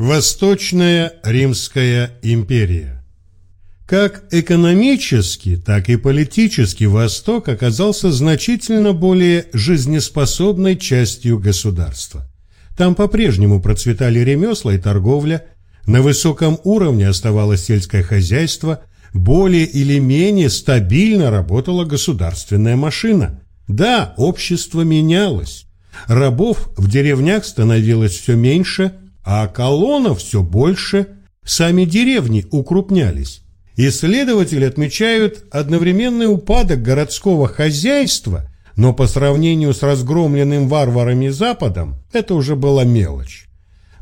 Восточная Римская империя Как экономически, так и политически Восток оказался значительно более жизнеспособной частью государства. Там по-прежнему процветали ремесла и торговля, на высоком уровне оставалось сельское хозяйство, более или менее стабильно работала государственная машина. Да, общество менялось. Рабов в деревнях становилось все меньше, а колоннов все больше, сами деревни укрупнялись. Исследователи отмечают одновременный упадок городского хозяйства, но по сравнению с разгромленным варварами Западом это уже была мелочь.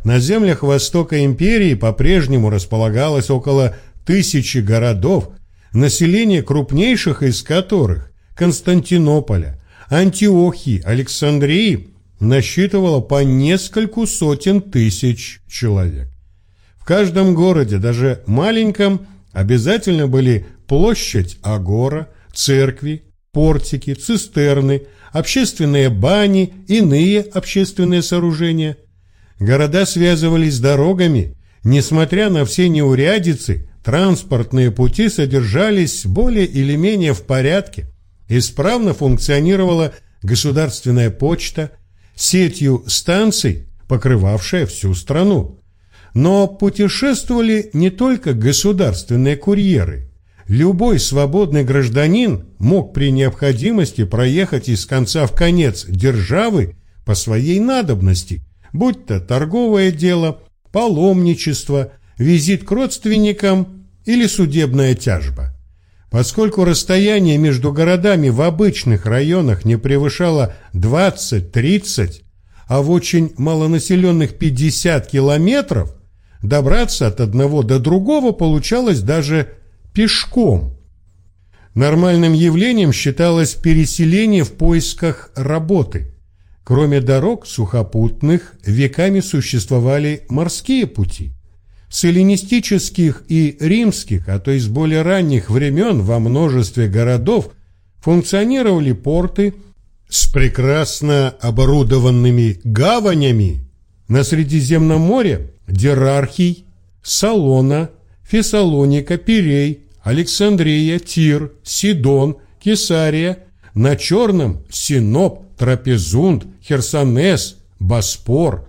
На землях Востока империи по-прежнему располагалось около тысячи городов, население крупнейших из которых – Константинополя, Антиохии, Александрии насчитывало по нескольку сотен тысяч человек. В каждом городе, даже маленьком, обязательно были площадь Агора, церкви, портики, цистерны, общественные бани, иные общественные сооружения. Города связывались дорогами, несмотря на все неурядицы, транспортные пути содержались более или менее в порядке, исправно функционировала государственная почта, сетью станций, покрывавшая всю страну. Но путешествовали не только государственные курьеры. Любой свободный гражданин мог при необходимости проехать из конца в конец державы по своей надобности, будь то торговое дело, паломничество, визит к родственникам или судебная тяжба. Поскольку расстояние между городами в обычных районах не превышало 20-30, а в очень малонаселенных 50 километров, добраться от одного до другого получалось даже пешком. Нормальным явлением считалось переселение в поисках работы. Кроме дорог сухопутных, веками существовали морские пути – с эллинистических и римских, а то и с более ранних времен во множестве городов функционировали порты с прекрасно оборудованными гаванями на Средиземном море Дерархий, Салона, Фессалоника, Пирей, Александрия, Тир, Сидон, Кесария, на Черном Синоп, Трапезунд, Херсонес, Боспор,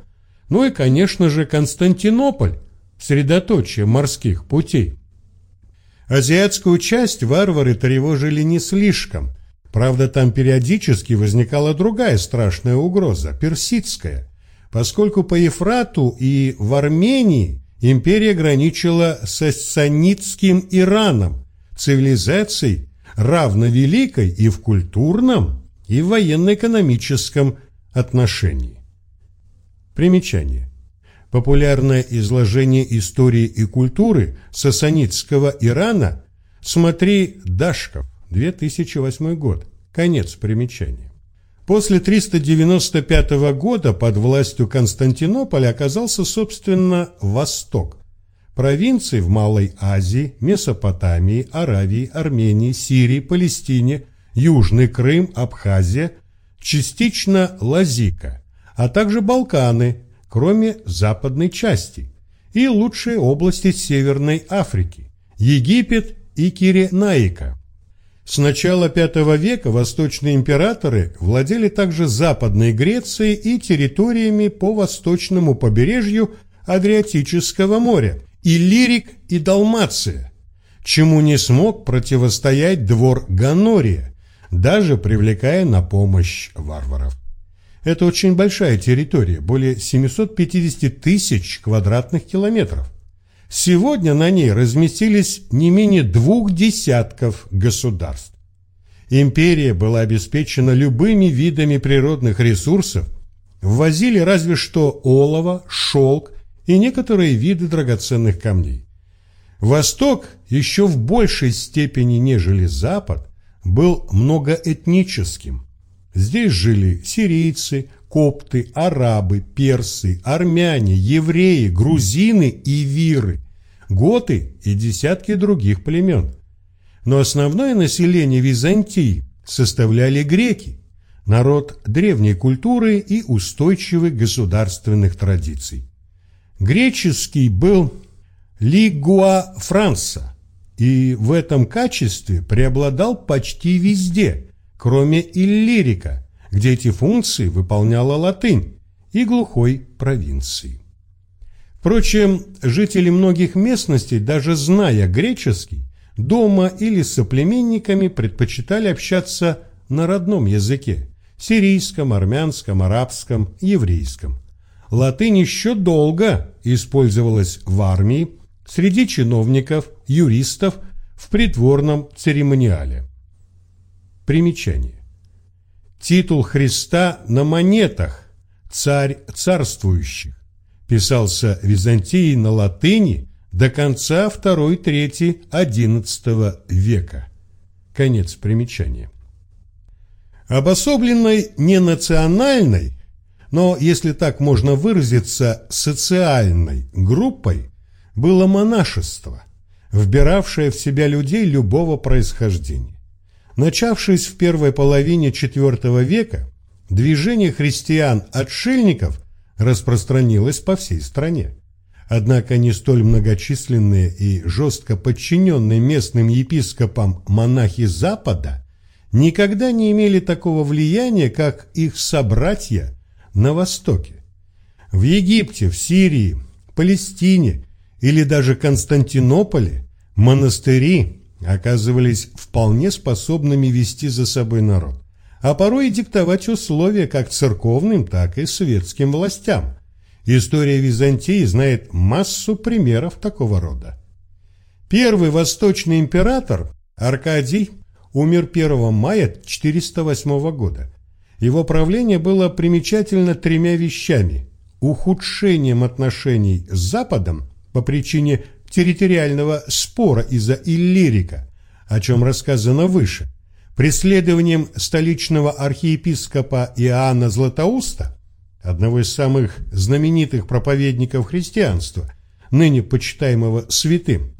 ну и, конечно же, Константинополь, средоточие морских путей. Азиатскую часть варвары тревожили не слишком. Правда, там периодически возникала другая страшная угроза – персидская, поскольку по Ефрату и в Армении империя граничила с санитским Ираном, цивилизацией равно великой и в культурном, и в военно-экономическом отношении. Примечание. Популярное изложение истории и культуры сасанитского Ирана смотри Дашков, 2008 год. Конец примечания. После 395 года под властью Константинополя оказался, собственно, Восток. Провинции в Малой Азии, Месопотамии, Аравии, Армении, Сирии, Палестине, Южный Крым, Абхазия, частично Лазика, а также Балканы, кроме западной части, и лучшие области Северной Африки – Египет и Киренаика. С начала V века восточные императоры владели также Западной Грецией и территориями по восточному побережью Адриатического моря, Иллирик и Далмация, чему не смог противостоять двор Ганория, даже привлекая на помощь варваров. Это очень большая территория, более 750 тысяч квадратных километров. Сегодня на ней разместились не менее двух десятков государств. Империя была обеспечена любыми видами природных ресурсов, ввозили разве что олово, шелк и некоторые виды драгоценных камней. Восток еще в большей степени, нежели Запад, был многоэтническим – Здесь жили сирийцы, копты, арабы, персы, армяне, евреи, грузины и виры, готы и десятки других племен. Но основное население Византии составляли греки, народ древней культуры и устойчивых государственных традиций. Греческий был «лигуа Франца», и в этом качестве преобладал почти везде, кроме иллирика, где эти функции выполняла латынь, и глухой провинции. Впрочем, жители многих местностей, даже зная греческий, дома или с соплеменниками предпочитали общаться на родном языке – сирийском, армянском, арабском, еврейском. Латынь еще долго использовалась в армии, среди чиновников, юристов, в придворном церемониале. Примечание. Титул Христа на монетах «Царь царствующих» писался Византией на латыни до конца II-III XI века. Конец примечания. Обособленной не национальной, но, если так можно выразиться, социальной группой было монашество, вбиравшее в себя людей любого происхождения. Начавшись в первой половине IV века, движение христиан-отшельников распространилось по всей стране. Однако не столь многочисленные и жестко подчиненные местным епископам монахи Запада никогда не имели такого влияния, как их собратья на Востоке. В Египте, в Сирии, Палестине или даже Константинополе монастыри оказывались вполне способными вести за собой народ, а порой и диктовать условия как церковным, так и светским властям. История Византии знает массу примеров такого рода. Первый восточный император, Аркадий, умер 1 мая 408 года. Его правление было примечательно тремя вещами – ухудшением отношений с Западом по причине территориального спора из-за Иллирика, о чем рассказано выше, преследованием столичного архиепископа Иоанна Златоуста, одного из самых знаменитых проповедников христианства, ныне почитаемого святым,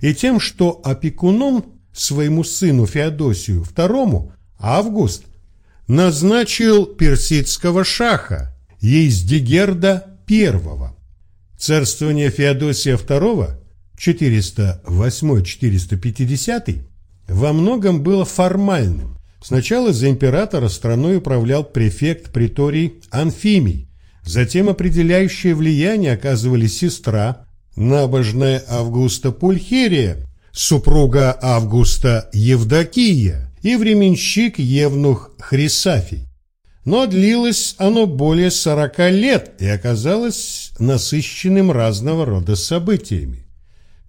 и тем, что опекуном своему сыну Феодосию II Август назначил персидского шаха Ездигерда I. Царствование Феодосия II 408-450 во многом было формальным. Сначала за императора страной управлял префект приторий Анфимий, затем определяющее влияние оказывали сестра, набожная Августа Пульхерия, супруга Августа Евдокия и временщик Евнух Хрисафий но длилось оно более сорока лет и оказалось насыщенным разного рода событиями.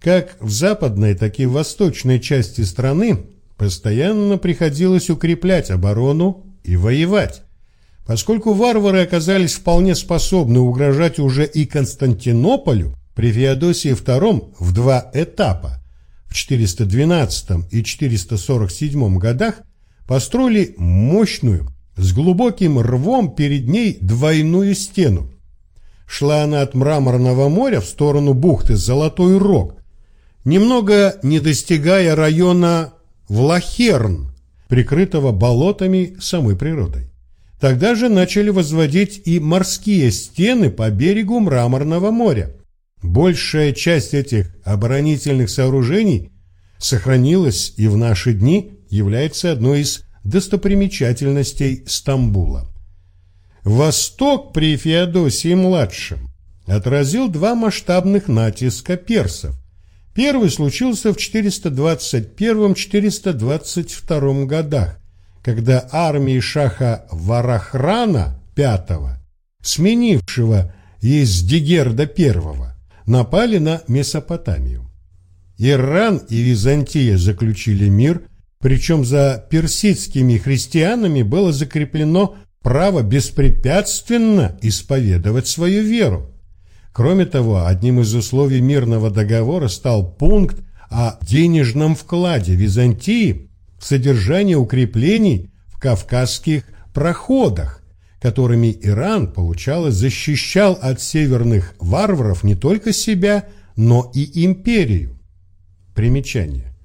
Как в западной, так и в восточной части страны постоянно приходилось укреплять оборону и воевать. Поскольку варвары оказались вполне способны угрожать уже и Константинополю при Феодосии II в два этапа, в 412 и 447 годах построили мощную с глубоким рвом перед ней двойную стену. Шла она от Мраморного моря в сторону бухты Золотой Рог, немного не достигая района Влахерн, прикрытого болотами самой природой. Тогда же начали возводить и морские стены по берегу Мраморного моря. Большая часть этих оборонительных сооружений сохранилась и в наши дни является одной из достопримечательностей Стамбула. Восток при Феодосии-младшем отразил два масштабных натиска персов. Первый случился в 421-422 годах, когда армии шаха Варахрана V, сменившего Ездигерда I, напали на Месопотамию. Иран и Византия заключили мир – причем за персидскими христианами было закреплено право беспрепятственно исповедовать свою веру. Кроме того, одним из условий мирного договора стал пункт о денежном вкладе Византии в содержание укреплений в кавказских проходах, которыми Иран, получалось, защищал от северных варваров не только себя, но и империю. Примечание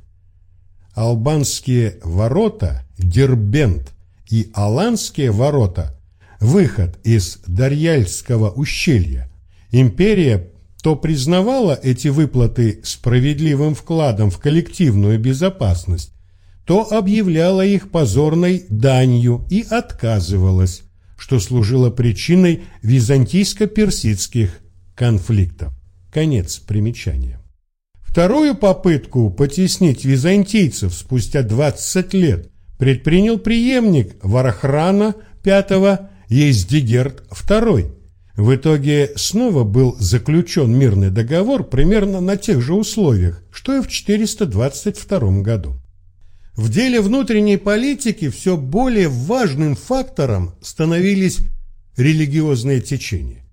албанские ворота Дербент и Аланские ворота выход из Дарьяльского ущелья. Империя то признавала эти выплаты справедливым вкладом в коллективную безопасность, то объявляла их позорной данью и отказывалась, что служило причиной византийско-персидских конфликтов. Конец примечания. Вторую попытку потеснить византийцев спустя 20 лет предпринял преемник Варахрана V Ездигерт II. В итоге снова был заключен мирный договор примерно на тех же условиях, что и в 422 году. В деле внутренней политики все более важным фактором становились религиозные течения.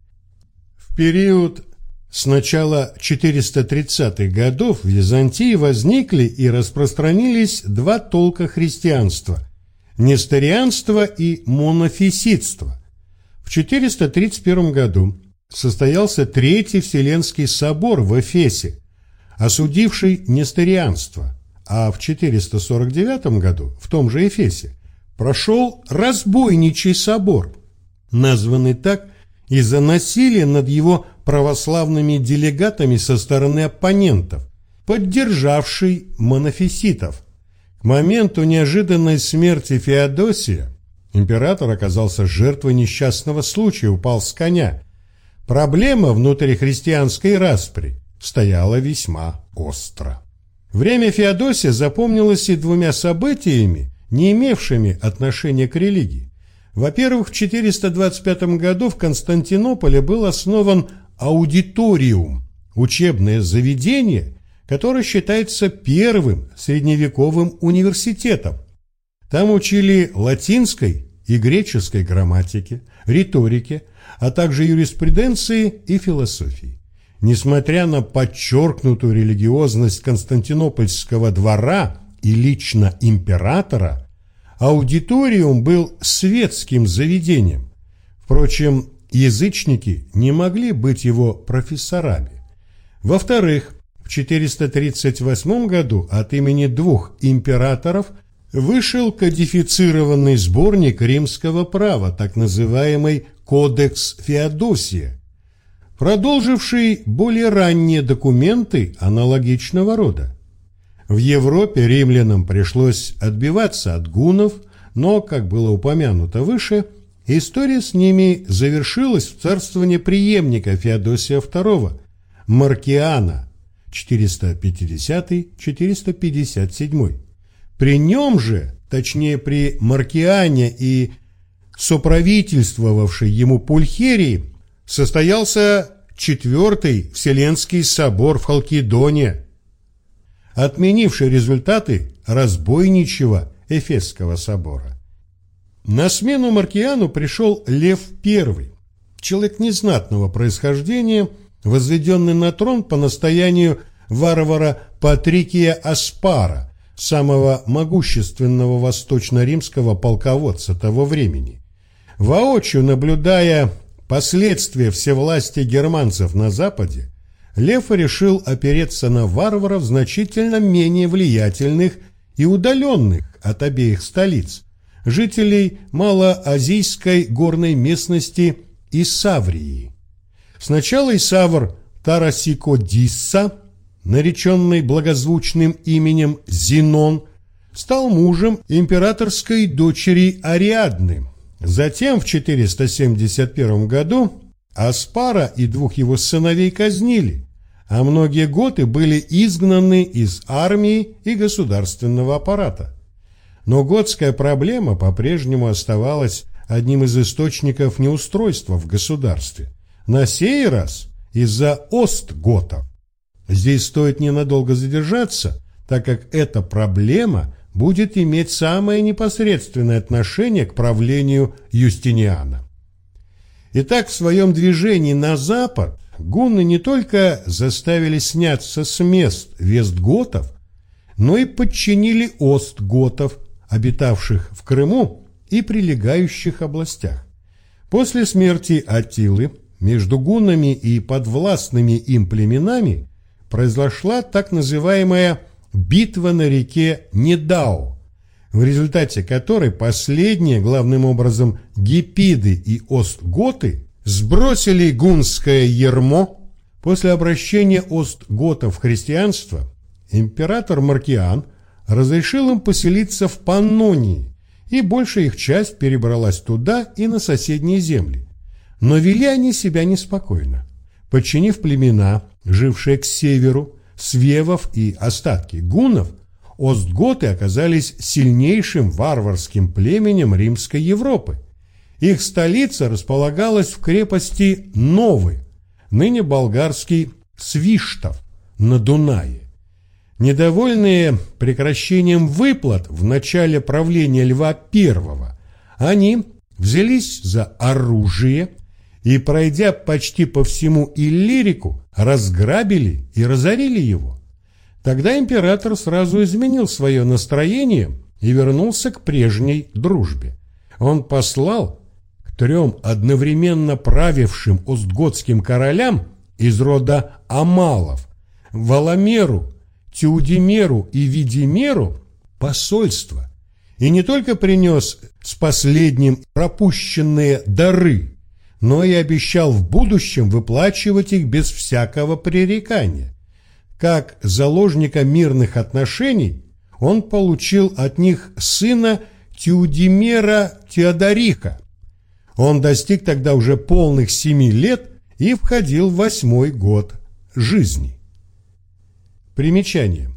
В период с начала 430-х годов в Византии возникли и распространились два толка христианства – несторианство и монофиситство. В 431 году состоялся Третий Вселенский собор в Эфесе, осудивший несторианство, а в 449 году в том же Эфесе прошел разбойничий собор, названный так из-за насилия над его православными делегатами со стороны оппонентов, поддержавший монофиситов. К моменту неожиданной смерти Феодосия император оказался жертвой несчастного случая, упал с коня. Проблема внутрихристианской распри стояла весьма остро. Время Феодосия запомнилось и двумя событиями, не имевшими отношения к религии. Во-первых, в 425 году в Константинополе был основан аудиториум, учебное заведение, которое считается первым средневековым университетом. Там учили латинской и греческой грамматике, риторике, а также юриспруденции и философии. Несмотря на подчеркнутую религиозность Константинопольского двора и лично императора, аудиториум был светским заведением. Впрочем, язычники не могли быть его профессорами. Во-вторых, в 438 году от имени двух императоров вышел кодифицированный сборник римского права, так называемый «Кодекс Феодосия», продолживший более ранние документы аналогичного рода. В Европе римлянам пришлось отбиваться от гунов, но, как было упомянуто выше, История с ними завершилась в царствовании преемника Феодосия II, Маркиана, 450-457. При нем же, точнее при Маркиане и соправительствовавшей ему Пульхерии, состоялся Четвертый Вселенский собор в Халкидоне, отменивший результаты разбойничьего Эфесского собора. На смену Маркиану пришел Лев I, человек незнатного происхождения, возведенный на трон по настоянию варвара Патрикия Аспара, самого могущественного восточно-римского полководца того времени. Воочию наблюдая последствия всевластия германцев на Западе, Лев решил опереться на варваров значительно менее влиятельных и удаленных от обеих столиц, жителей малоазийской горной местности Исаврии. Сначала Исавр Тарасикодисса, нареченный благозвучным именем Зенон, стал мужем императорской дочери Ариадны. Затем в 471 году Аспара и двух его сыновей казнили, а многие готы были изгнаны из армии и государственного аппарата. Но готская проблема по-прежнему оставалась одним из источников неустройства в государстве. На сей раз из-за остготов. Здесь стоит ненадолго задержаться, так как эта проблема будет иметь самое непосредственное отношение к правлению Юстиниана. Итак, в своем движении на запад гунны не только заставили сняться с мест вестготов, но и подчинили остготов, обитавших в Крыму и прилегающих областях. После смерти Атилы между гуннами и подвластными им племенами произошла так называемая «битва на реке Недау», в результате которой последние, главным образом гепиды и остготы, сбросили гунское ермо, После обращения остготов в христианство император Маркиан разрешил им поселиться в Паннонии, и большая их часть перебралась туда и на соседние земли. Но вели они себя неспокойно, подчинив племена, жившие к северу, свевов и остатки гуннов, остготы оказались сильнейшим варварским племенем римской Европы. Их столица располагалась в крепости Новы, ныне болгарский Свиштов, на Дунае. Недовольные прекращением выплат в начале правления Льва I, они взялись за оружие и, пройдя почти по всему Иллирику, разграбили и разорили его. Тогда император сразу изменил свое настроение и вернулся к прежней дружбе. Он послал к трем одновременно правившим остготским королям из рода Амалов, Валамеру, Теудимеру и Видимеру посольство, и не только принес с последним пропущенные дары, но и обещал в будущем выплачивать их без всякого пререкания. Как заложника мирных отношений он получил от них сына Теудимера Теодориха. Он достиг тогда уже полных семи лет и входил в восьмой год жизни. Примечание.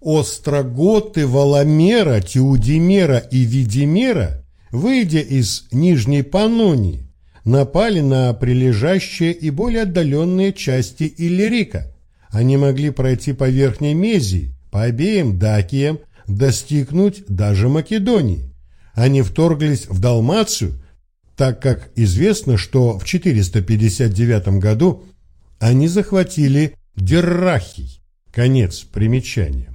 Остроготы Валамера, Теудимера и Видимера, выйдя из Нижней Панонии, напали на прилежащие и более отдаленные части Иллирика. Они могли пройти по Верхней Мезии, по обеим Дакиям, достигнуть даже Македонии. Они вторглись в Далмацию, так как известно, что в 459 году они захватили Деррахий. Конец примечания.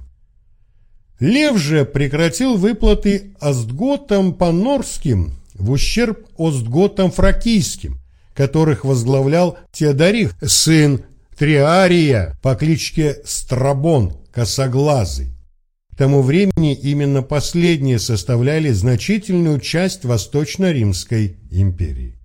Лев же прекратил выплаты Остготам Панорским в ущерб Остготам Фракийским, которых возглавлял Теодорих, сын Триария по кличке Страбон, косоглазый. К тому времени именно последние составляли значительную часть Восточно-Римской империи.